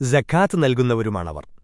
ജക്കാത്ത് നൽകുന്നവരുമാണവർ.